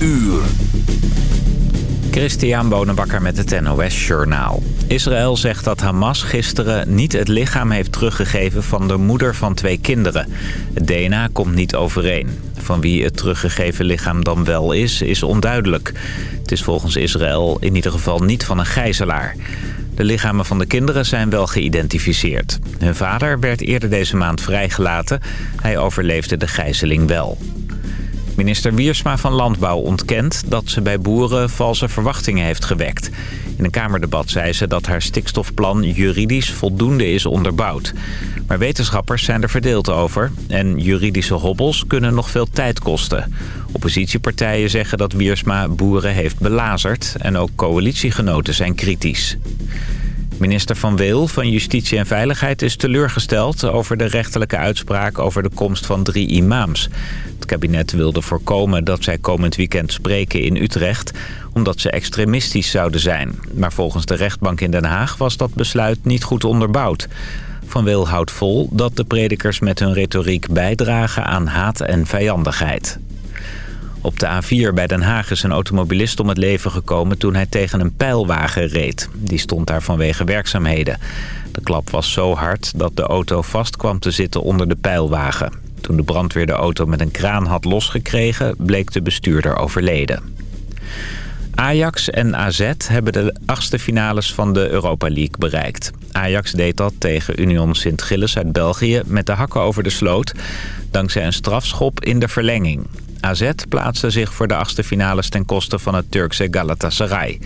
uur. Christian Bonenbakker met het NOS Journaal. Israël zegt dat Hamas gisteren niet het lichaam heeft teruggegeven van de moeder van twee kinderen. Het DNA komt niet overeen. Van wie het teruggegeven lichaam dan wel is, is onduidelijk. Het is volgens Israël in ieder geval niet van een gijzelaar. De lichamen van de kinderen zijn wel geïdentificeerd. Hun vader werd eerder deze maand vrijgelaten. Hij overleefde de gijzeling wel. Minister Wiersma van Landbouw ontkent dat ze bij boeren valse verwachtingen heeft gewekt. In een Kamerdebat zei ze dat haar stikstofplan juridisch voldoende is onderbouwd. Maar wetenschappers zijn er verdeeld over en juridische hobbels kunnen nog veel tijd kosten. Oppositiepartijen zeggen dat Wiersma boeren heeft belazerd en ook coalitiegenoten zijn kritisch. Minister Van Weel van Justitie en Veiligheid is teleurgesteld over de rechterlijke uitspraak over de komst van drie imams. Kabinet wilde voorkomen dat zij komend weekend spreken in Utrecht, omdat ze extremistisch zouden zijn. Maar volgens de rechtbank in Den Haag was dat besluit niet goed onderbouwd. Van Weel houdt vol dat de predikers met hun retoriek bijdragen aan haat en vijandigheid. Op de A4 bij Den Haag is een automobilist om het leven gekomen toen hij tegen een pijlwagen reed. Die stond daar vanwege werkzaamheden. De klap was zo hard dat de auto vast kwam te zitten onder de pijlwagen. Toen de brandweer de auto met een kraan had losgekregen, bleek de bestuurder overleden. Ajax en AZ hebben de achtste finales van de Europa League bereikt. Ajax deed dat tegen Union Sint-Gilles uit België met de hakken over de sloot... dankzij een strafschop in de verlenging. AZ plaatste zich voor de achtste finales ten koste van het Turkse Galatasaray.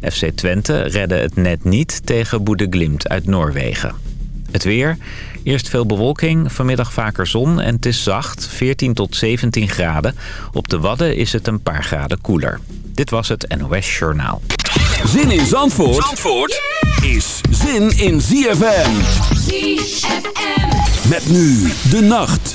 FC Twente redde het net niet tegen Boede Glimt uit Noorwegen. Het weer. Eerst veel bewolking, vanmiddag vaker zon en het is zacht, 14 tot 17 graden. Op de Wadden is het een paar graden koeler. Dit was het NOS Journaal. Zin in Zandvoort, Zandvoort is zin in ZFM. ZFM. Met nu de nacht.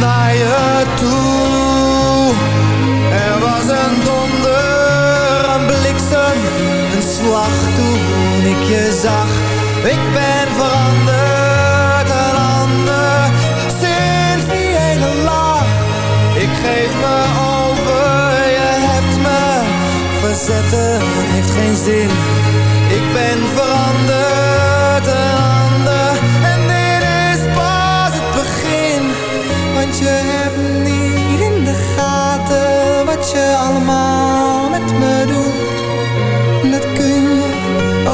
naar je toe. Er was een donder, een bliksem, een slag toen ik je zag. Ik ben veranderd, een ander, sinds die hele lach. Ik geef me over, je hebt me verzetten, heeft geen zin. Ik ben veranderd,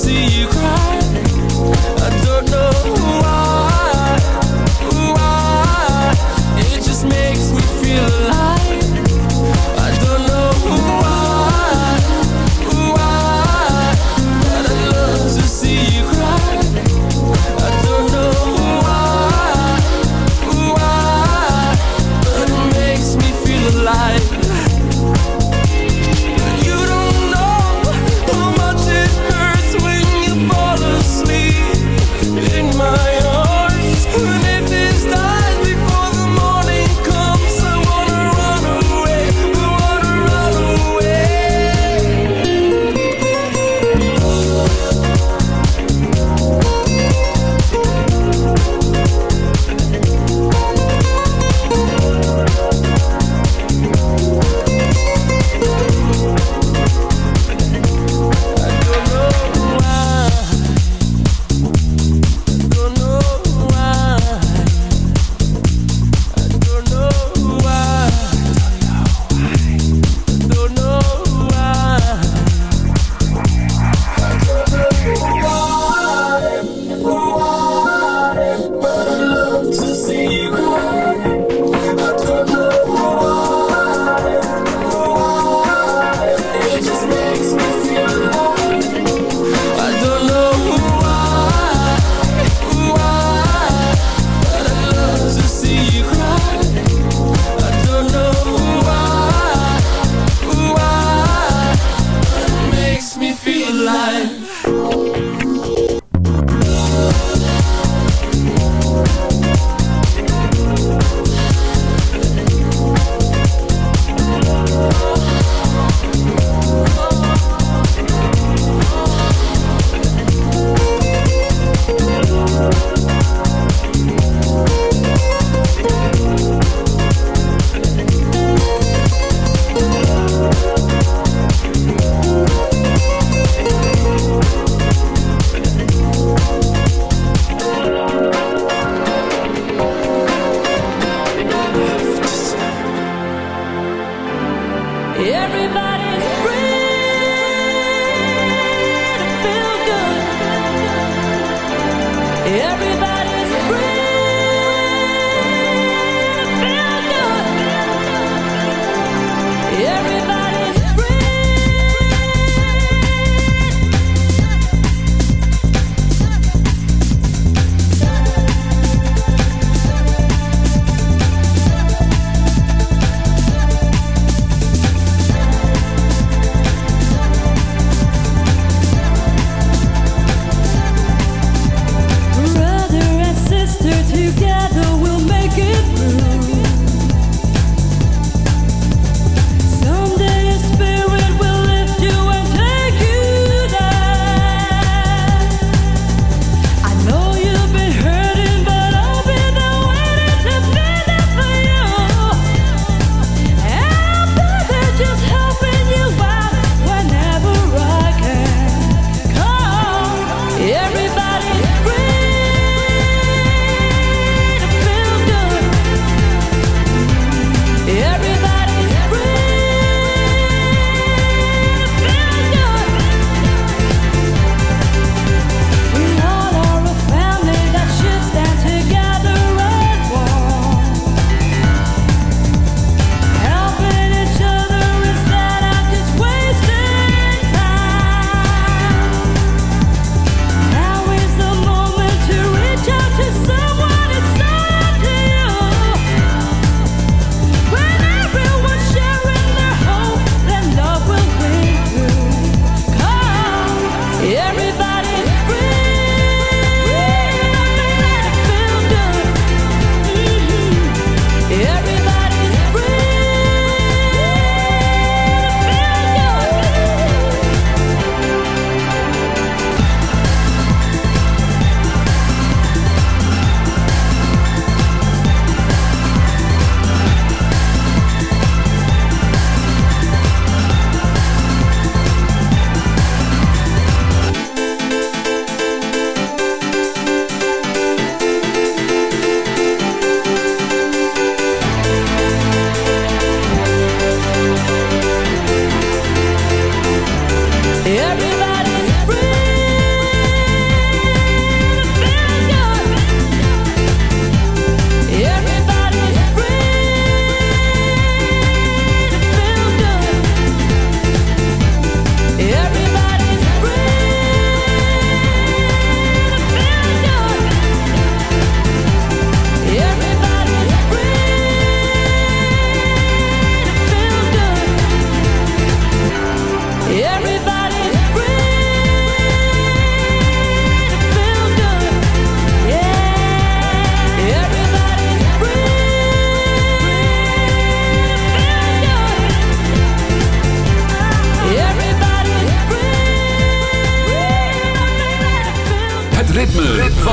see you cry.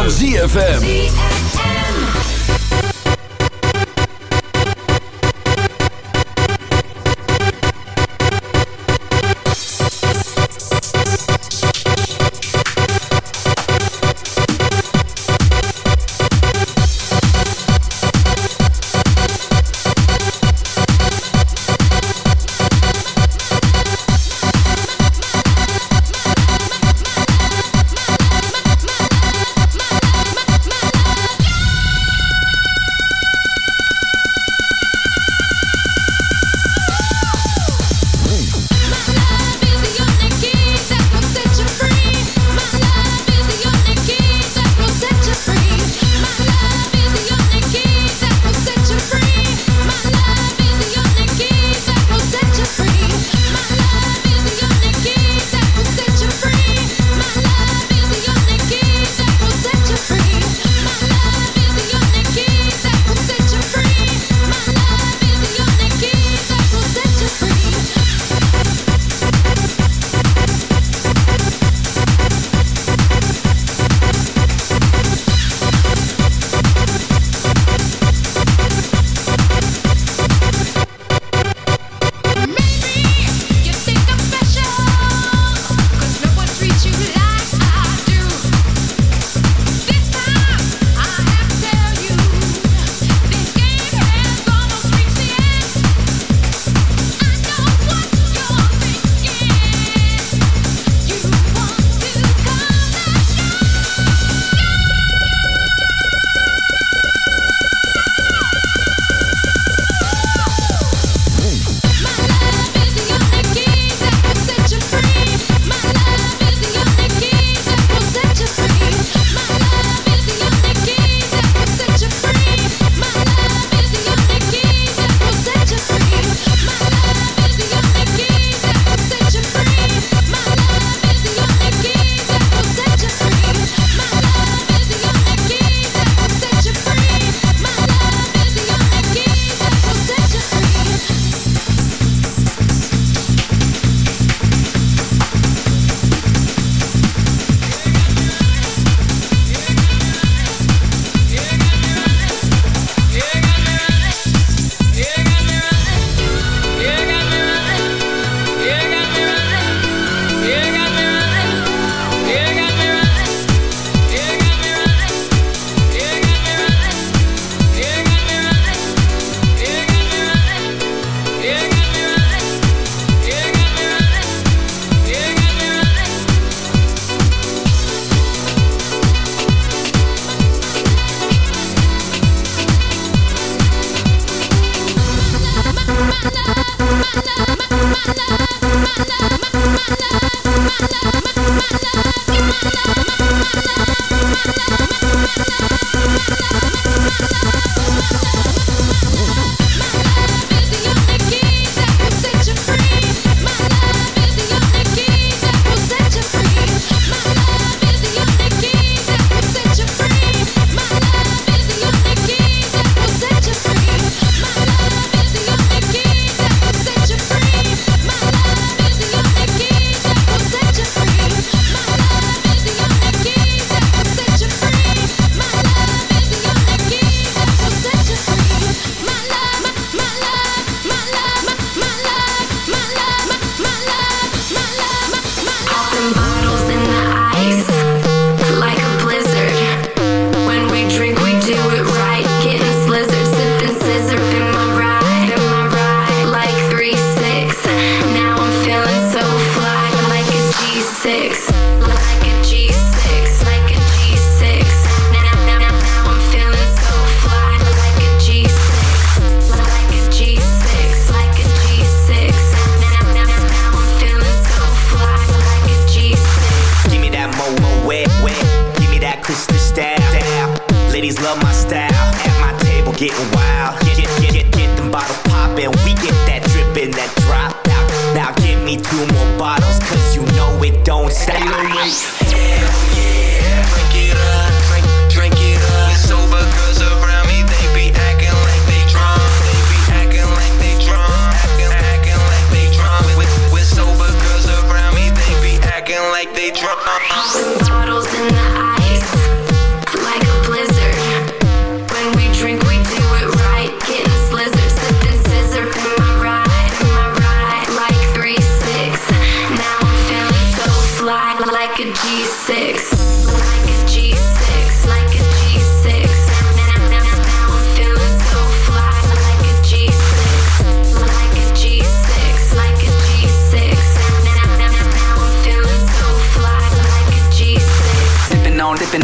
ZFM.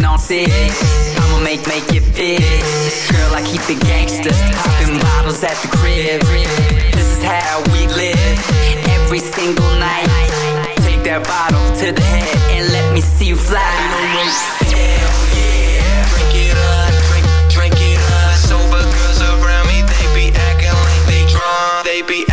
on six. I'ma make make it fit. Girl, I keep it gangster, popping bottles at the crib. This is how we live every single night. Take that bottle to the head and let me see you fly. Hell yeah, drink it up, drink it up. Girls around me, they be acting like they drunk, they be.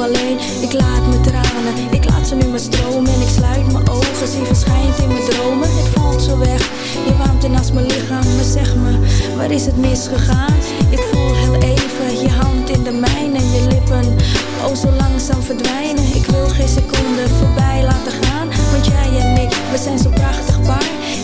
alleen. Ik laat me tranen, ik laat ze nu maar stromen. En ik sluit mijn ogen, zie verschijnt in mijn dromen. Het valt zo weg, je warmte naast mijn lichaam. Maar zeg me, waar is het misgegaan? Ik voel heel even je hand in de mijne En je lippen, oh zo langzaam verdwijnen. Ik wil geen seconde voorbij laten gaan Want jij en ik, we zijn zo prachtig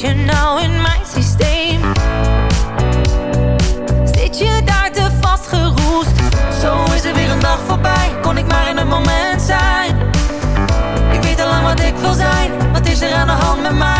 je nou in mijn systeem? Zit je daar te vastgeroest? Zo is er weer een dag voorbij, kon ik maar in het moment zijn. Ik weet al lang wat ik wil zijn, wat is er aan de hand met mij?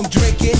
home drinking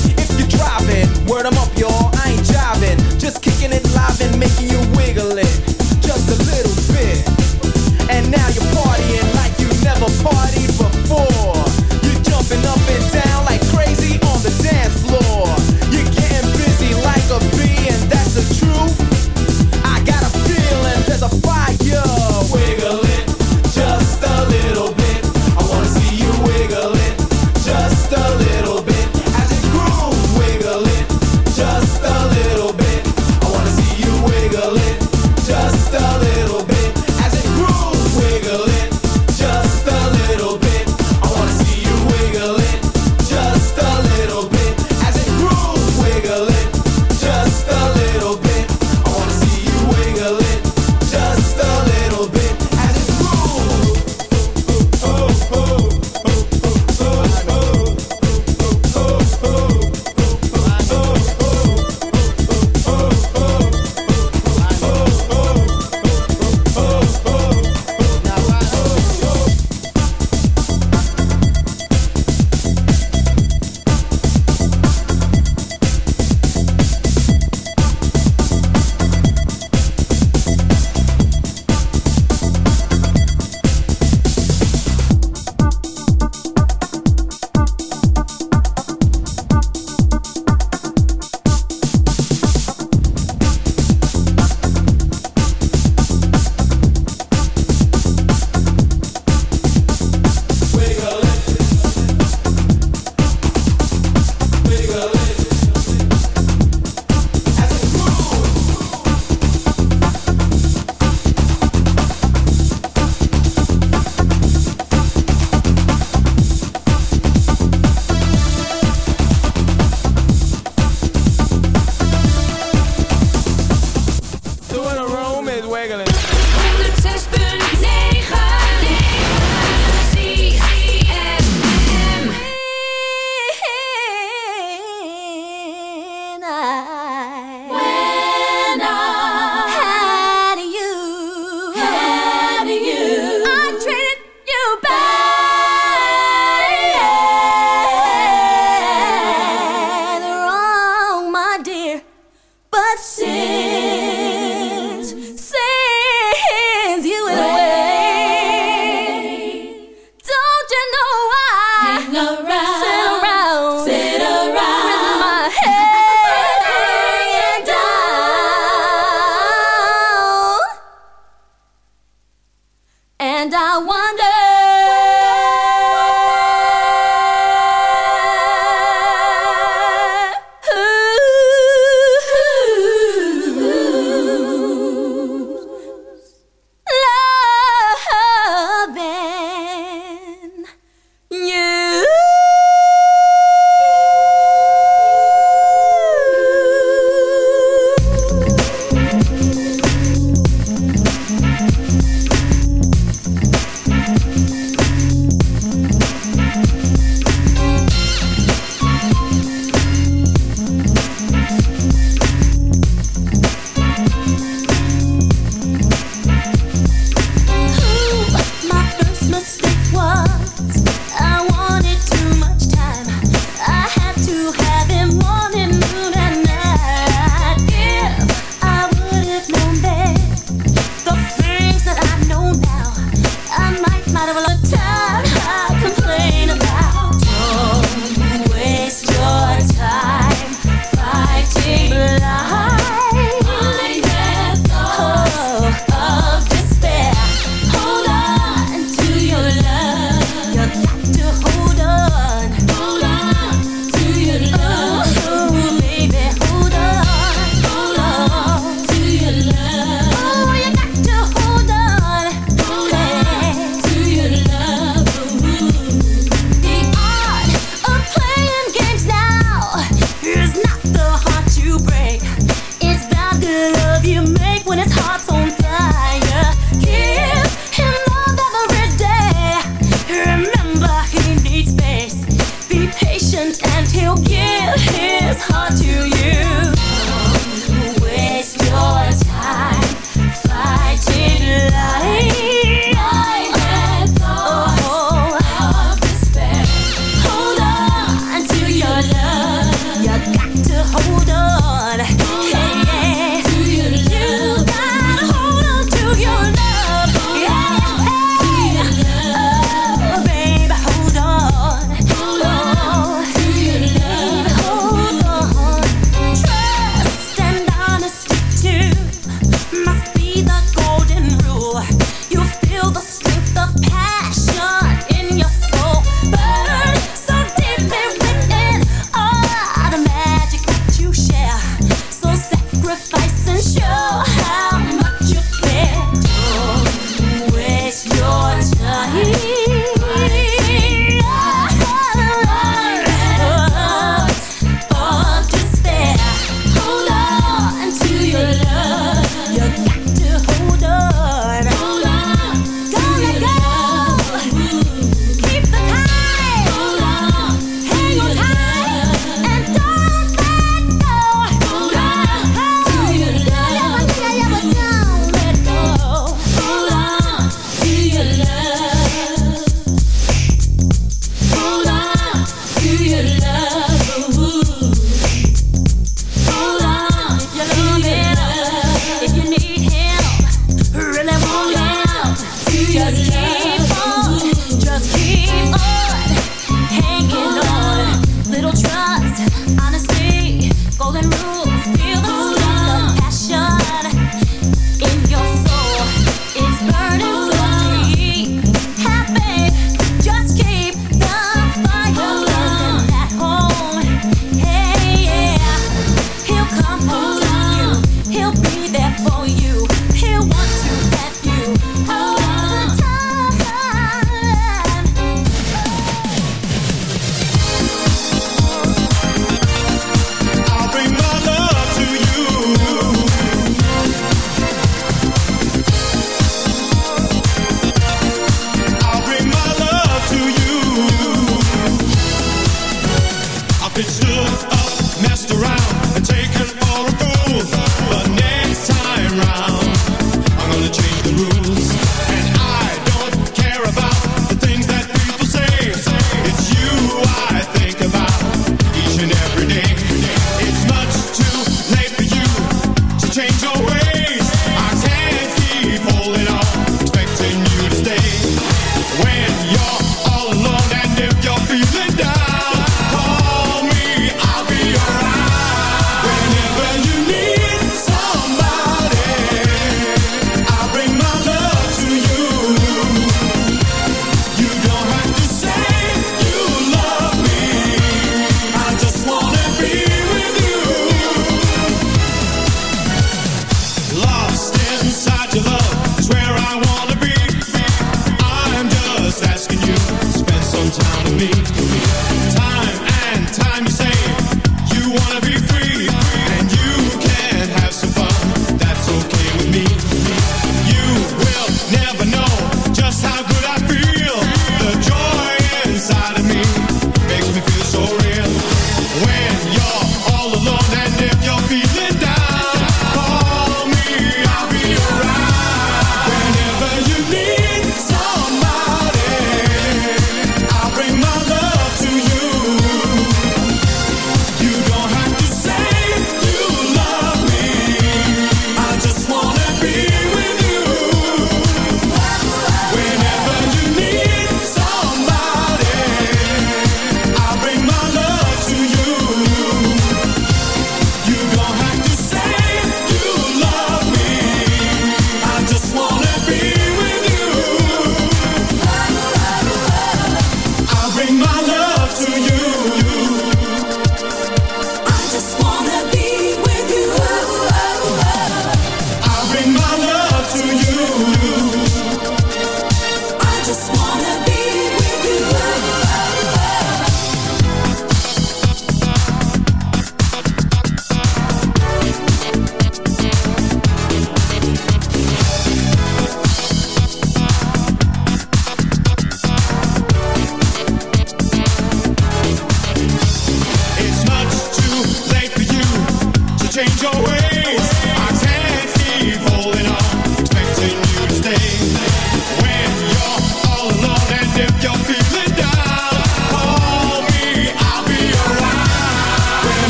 show how